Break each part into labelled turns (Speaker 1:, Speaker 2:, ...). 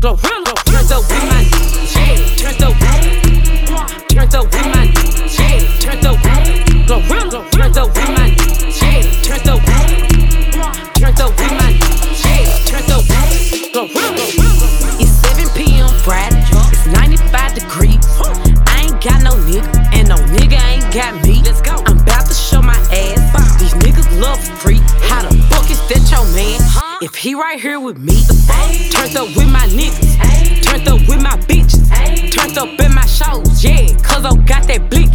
Speaker 1: Turned up. Turned up with my. Turned up. Turned up with my yeah. Turned up. Gorilla.
Speaker 2: It's 7 p.m. Friday. It's 95 degrees. I ain't got no nigga, and no nigga ain't got me. He right here with me, turned up with my niggas, turned up with my bitches, turned up in my shows, yeah, cause I got that blicky.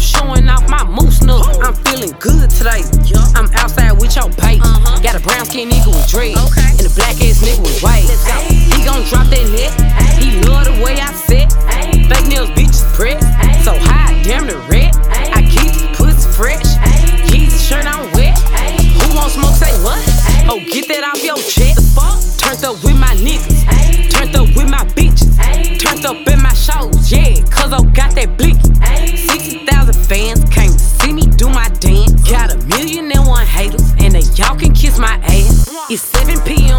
Speaker 2: Showing off my moose nut. I'm feeling good today. I'm outside with your bait. Got a brown skin nigga with dreads, and a black ass nigga with white. He gon' drop that net. He love the way I sit. Fake nails, bitches press. So high, damn the red. I keep this pussy fresh. Yeezy shirt on wet. Who want smoke? Say what? Oh, get that off your chest. Turned up with my niggas. Turned up with my bitches. Turned up in my shows, yeah, cause I got that blicky. 60,000 fans came to see me do my dance. Got a million and one haters, and they y'all can kiss my ass. It's 7 p.m.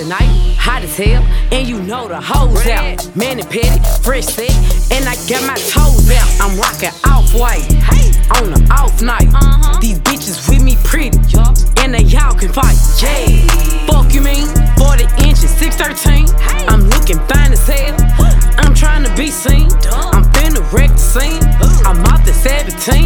Speaker 2: Friday night, hot as hell, and you know the hoes out. Man and petty, fresh set, and I got my toes out. I'm rocking off white, hey, on the off night. These bitches with me pretty, and they y'all can fight. Yeah, fuck you mean? 40 inches, 613. I'm looking fine as hell. I'm trying to be seen. I'm finna wreck the scene. I'm out the 17.